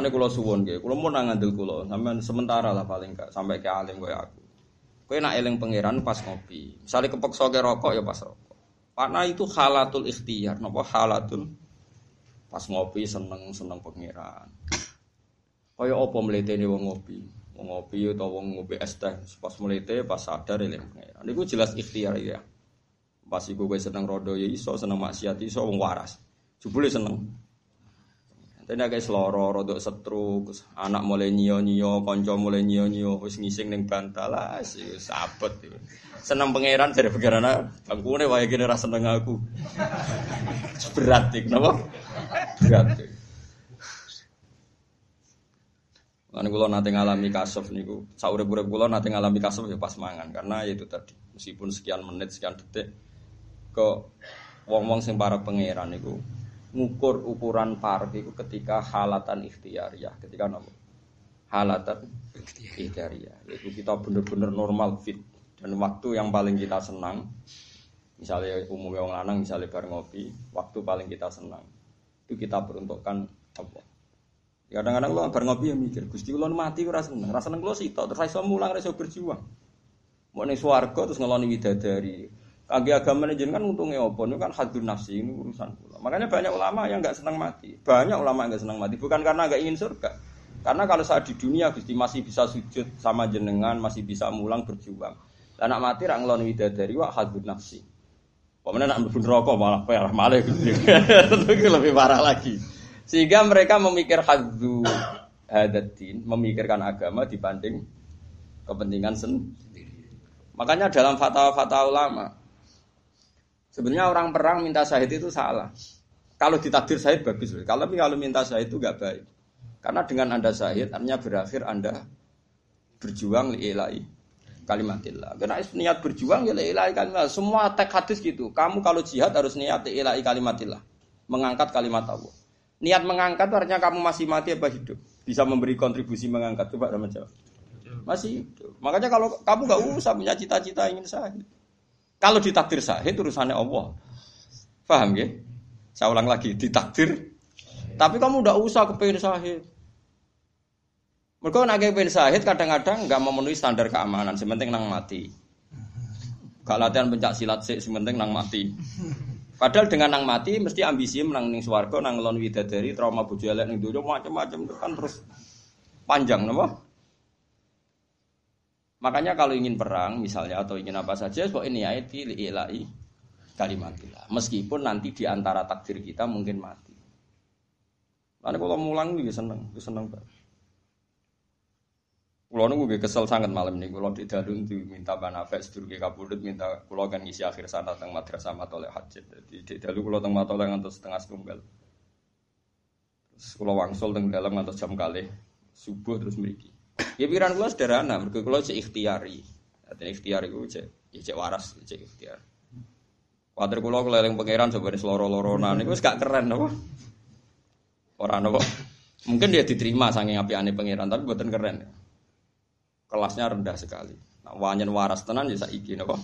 Lane kula suwun nggih, kula nang ngandel kula, sampean sementara lah paling gak sampai ke alim kaya aku. Kowe nak eling pangeran pas ngopi. Misale kepeksa ke rokok ya pas rokok. Karena itu halatul ikhtiar, napa halatul pas ngopi seneng-seneng pangeran. Kaya apa mletene wong ngopi? Wong ngopi utawa wong ngopi es teh pas mlete pas sadar eling pangeran. Niku jelas ikhtiar ya. Pas iku kowe seneng rodo ya iso, seneng maksiat iso wong waras. Jebule seneng. Tapi agak seloro, rodok setruk, anak mulai nyio nyio, konco mulai nyio nyio, wis ngising neng bantal lah, sih sabet. Seneng pangeran dari pangeran bangkune wae gini rasa seneng aku. Berat nih, kenapa? Berat. Lan kula nate ngalami kasuf niku, saurip-urip kula nate ngalami kasuf ya pas mangan karena ya itu tadi meskipun sekian menit sekian detik ke wong-wong sing para pangeran niku ngukur ukuran parek itu ketika halatan ikhtiariyah ketika nopo halatan ikhtiariyah yaitu kita benar-benar normal fit. Dan waktu yang paling kita senang misalnya umumnya orang lanang misalnya bar ngopi waktu paling kita senang. Itu kita peruntukkan apa? Kadang-kadang lo bar ngopi ya mikir gusti lo mati rasa seneng. Rasa seneng lo sih terus saya mulang rasa berjuang. Mau nih suarga terus ngeloni widadari Kaki agama kan untungnya apa? Ini kan hadun nafsi ini urusan pula. Makanya banyak ulama yang nggak senang mati. Banyak ulama yang nggak senang mati. Bukan karena nggak ingin surga. Karena kalau saat di dunia Gusti masih bisa sujud sama jenengan, masih bisa mulang berjuang. Anak mati rak ngelon widadari wah hadun nafsi. Pemenang nak berbun rokok malah parah malah gitu. Itu lebih parah lagi. Sehingga mereka memikir hadu hadatin, memikirkan agama dibanding kepentingan sendiri. Makanya dalam fatwa-fatwa ulama, Sebenarnya orang perang minta syahid itu salah. Kalau ditakdir syahid bagus, kalau kalau minta syahid itu gak baik. Karena dengan anda syahid, artinya berakhir anda berjuang liilai kalimatillah. Karena niat berjuang ya liilai kalimat. Semua teks hadis gitu. Kamu kalau jihad harus niat liilai kalimatillah, mengangkat kalimat Allah. Niat mengangkat artinya kamu masih mati apa hidup? Bisa memberi kontribusi mengangkat. Coba Rahman jawab. Masih hidup. Makanya kalau kamu gak usah punya cita-cita ingin syahid. Kalau ditakdir sahid urusannya Allah. Paham ya? Saya ulang lagi, ditakdir. Tapi kamu udah usah kepengen sahid. Mereka nak kepengen sahid kadang-kadang nggak memenuhi standar keamanan. Sementing nang mati. Gak latihan pencak silat sih, sementing nang mati. Padahal dengan nang mati mesti ambisi menang ning swarga nang lon widadari trauma bojo elek ning donya macam-macam kan terus panjang napa? Makanya kalau ingin perang misalnya atau ingin apa saja, kok ini ayat ilahi kalimatillah. Meskipun nanti di antara takdir kita mungkin mati. Lalu kalau mulang juga seneng, gue seneng banget. Kulo nunggu gue kesel sangat malam ini. Kulo di dalun tuh minta banafes dulu ke kabudut minta kulo kan ngisi akhir sana teng madrasah matoleh hajat. Jadi di dalu kulo teng matoleh ngantos setengah setunggal. Terus kulo wangsul teng dalam ngantos jam kali subuh terus meriki. Ya pikiran kula sederhana, mergo kula cek ikhtiari. Dadi ikhtiar iku cek ya cek waras, cek ikhtiar. Kuatir kula keliling pangeran coba loro-loronan niku wis gak keren apa? Ora napa. Mungkin dia diterima saking apiane pangeran, tapi buatan keren. Kelasnya rendah sekali. Nah, wanyen waras tenan ya saiki napa?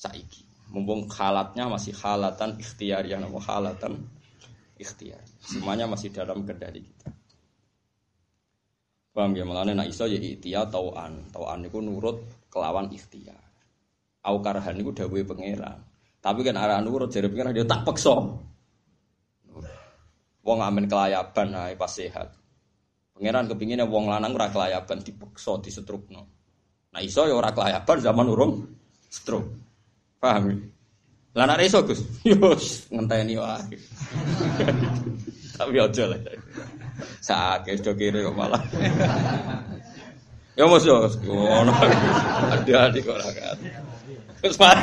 Saiki. Mumpung halatnya masih halatan ikhtiar napa halatan ikhtiar. Semuanya masih dalam kendali kita. Paham ya malah nak iso ya ikhtiar tauan. Tauan itu nurut kelawan ikhtiar. Au karhan niku dawuhe pangeran. Tapi kan arah nurut jare pangeran dia tak peksa. Wong amen kelayaban ae pas sehat. Pangeran kepinginnya wong lanang ora kelayaban dipeksa disetrukno. Nah iso ya ora kelayaban zaman urung stroke. Paham ya? Lah nek iso Gus, yo ngenteni wae. Tapi aja lah. Sakit do kiri kok malah. Ya mos yo ngono. Ada adik kok ora kan. Terus mari.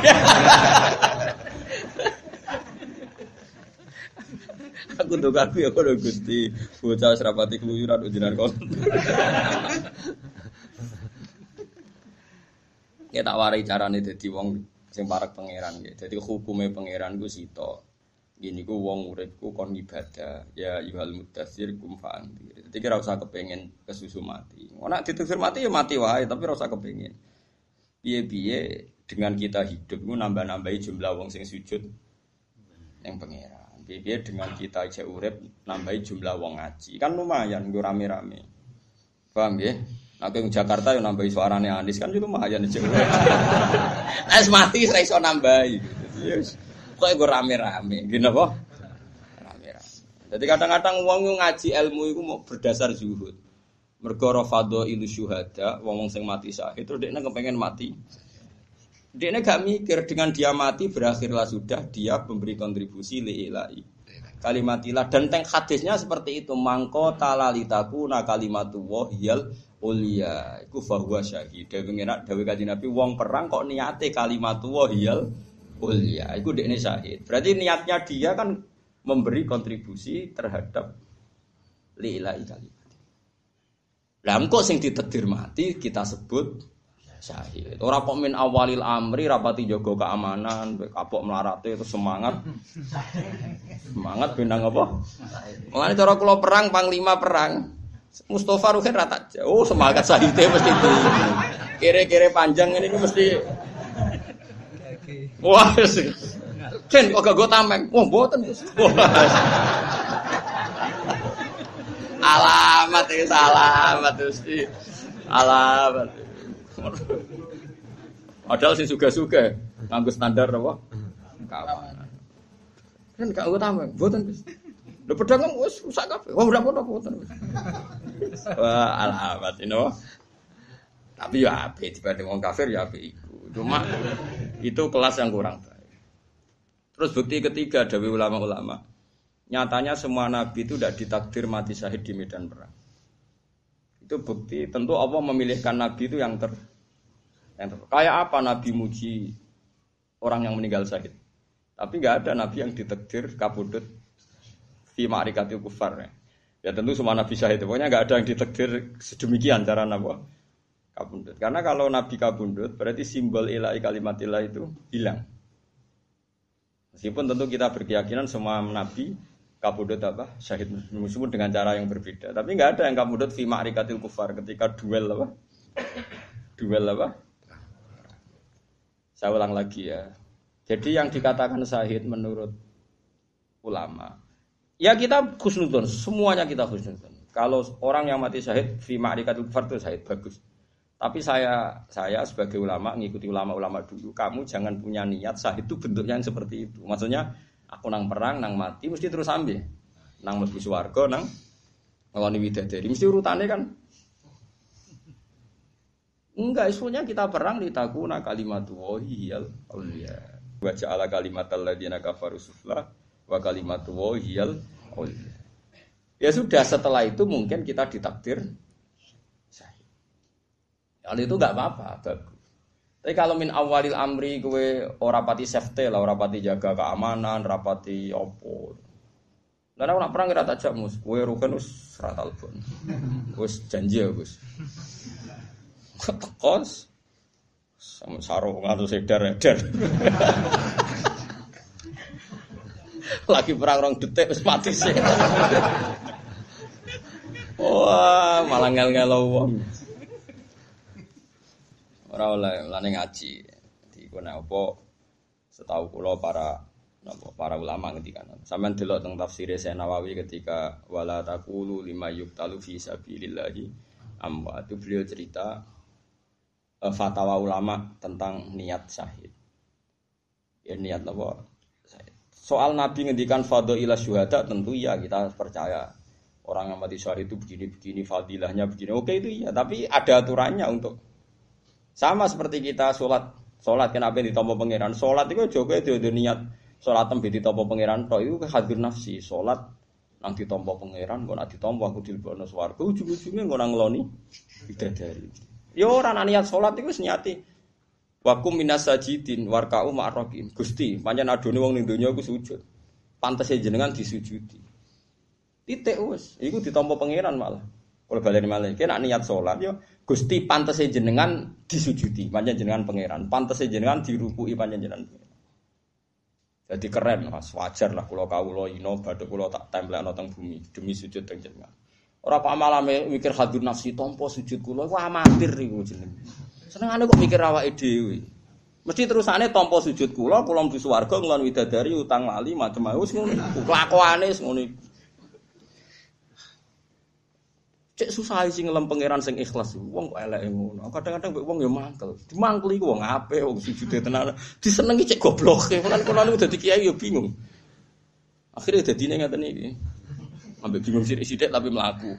Aku tuh aku ya kalau gusti bocah serapati keluyuran ujian kon. Ya tak warai carane dadi wong sing parek pangeran ya. Dadi hukume pangeran ku. Gini ku wong uripku kon ibadah. Ya yuhal mudassir kum fa'andir. Jadi kira usah kepengen kesusu mati. Ora ditusir mati ya mati wae, tapi ora usah kepengen. Piye-piye dengan kita hidup ku nambah-nambahi jumlah wong sing sujud yang pangeran. Piye dengan kita aja urip nambahi jumlah wong ngaji. Kan lumayan gue rame-rame. Paham ya? Nah, ke Jakarta yang nambahi suaranya Anies kan itu lumayan aja. Es mati saya iso nambahi. Yes. Kok gue rame-rame, gini apa? Rame-rame. Jadi kadang-kadang wong ngaji ilmu itu mau berdasar zuhud. Mergo rafadho ilu syuhada, wong wong sing mati sahih terus dia kepengen mati. Dia gak mikir dengan dia mati berakhirlah sudah dia memberi kontribusi liilai kalimatilah dan teng hadisnya seperti itu mangko talalitaku na kalimatu wahyal ulia iku fahuwa syahid dewe ngira dewe kaji nabi wong perang kok niate kalimatu wahyal ulia iku dekne syahid berarti niatnya dia kan memberi kontribusi terhadap liilai kalimat lah kok sing ditedir mati kita sebut syahid. Ora kok min awalil amri rapati jaga keamanan, kapok melarate itu semangat. Semangat bintang apa? Mulane cara kula perang panglima perang. Mustafa Ruhin rata oh semangat syahidnya mesti itu. Kire-kire panjang ini mesti Wah. Ken kok gue tameng? Wah, boten. alamat ini alamat mesti alamat padahal sih suka-suka nganggo standar apa keamanan kan gak gue tambah buatan Udah pedagang wes rusak kafe. Wah udah foto foto. Wah alamat ini Tapi ya api dibanding orang kafir ya api itu. Cuma itu kelas yang kurang baik. Terus bukti ketiga dari ulama-ulama Nyatanya semua nabi itu tidak ditakdir mati syahid di medan perang. Itu bukti. Tentu Allah memilihkan nabi itu yang ter, yang ter kayak apa nabi muji orang yang meninggal syahid. Tapi nggak ada nabi yang ditakdir kabudut fi ma'rikati kufar. Ya. tentu semua nabi syahid. Pokoknya nggak ada yang ditakdir sedemikian cara nabi kabundut. Karena kalau nabi kabundut berarti simbol ilahi kalimat ilahi itu hilang. Meskipun tentu kita berkeyakinan semua nabi kabudut apa syahid meskipun dengan cara yang berbeda. Tapi nggak ada yang kabudut fi ma'rikatil kufar ketika duel apa? Duel apa? Saya ulang lagi ya. Jadi yang dikatakan syahid menurut ulama ya kita khusnudon semuanya kita khusnudon. Kalau orang yang mati syahid fi ma'rikatil kufar itu syahid bagus tapi saya saya sebagai ulama ngikuti ulama-ulama dulu kamu jangan punya niat syahid itu bentuknya yang seperti itu maksudnya Aku nang perang, nang mati mesti terus ambil. Nang mlebu swarga, nang ngeloni widadari. Mesti urutannya kan Enggak, isunya kita perang di takuna kalimatu wahiyal auliya. Wa ja'ala kalimatal ladzina kafaru sufla wa kalimatu wahiyal auliya. Ya sudah setelah itu mungkin kita ditakdir Kalau itu enggak apa-apa, bagus. Tapi kalau min awalil amri kue ora pati safety lah, ora pati jaga keamanan, rapati opo. Lah aku nak perang kira tak mus, kue rugen us rata telepon. Wis janji ya, Gus. Kos sama sarung ngadu sedar-edar. Lagi perang rong detik wis mati sih. Wah, malah ngel-ngel wong. Ora oleh lane ngaji. Di kono apa setahu kula para napa para ulama ngendikan. Sampeyan delok teng tafsir Syekh Nawawi ketika wala taqulu lima yuqtalu fi sabilillahi amma itu beliau cerita uh, fatwa ulama tentang niat syahid. Ya niat apa? Soal Nabi ngendikan ila syuhada tentu ya kita percaya orang yang mati syahid itu begini-begini fadilahnya begini. Oke itu iya, tapi ada aturannya untuk sama seperti kita sholat, sholat kenapa ditompo pangeran? Sholat itu juga itu niat sholat tembi ditompo pangeran. Toh itu hadir nafsi sholat nang ditompo pangeran, gue nak ditompo aku dilbono swarga. Ujung-ujungnya gue nang loni dari. Yo ya orang niat sholat itu senyati. Wakum minas sajidin warkau ma'rokin. Gusti, panjang adone wong ning donya aku sujud. Pantasnya jenengan disujudi. Titik wis, iku ditompo pangeran malah. Kalau balik malah, kena niat sholat yo, gusti pantas jenengan disujudi, panjang jenengan pangeran, pantas jenengan dirukui panjang jenengan. Jadi keren, mas wajar lah kalau kau lo ino, baduk kalau tak tempel noteng bumi demi sujud teng jenengan. Orang pak malam mikir hadir nafsi tompo sujud kulo, wah amatir gue jeneng. Seneng aneh kok mikir awak ide, Mesti terusane tampa sujud kula, kula mlebu swarga nglon widadari utang lali macam-macam wis ngono. Kelakuane. Cek susah sih ngelam pangeran sing ikhlas. Wong kok elek ngono. Kadang-kadang mbek wong ya mangkel. Dimangkeli ku wong ape wong sujude tenan. Disenengi cek goblok. Kan kula niku dadi kiai ya bingung. Akhirnya dadine ngaten iki. Ambek bingung sithik-sithik tapi mlaku.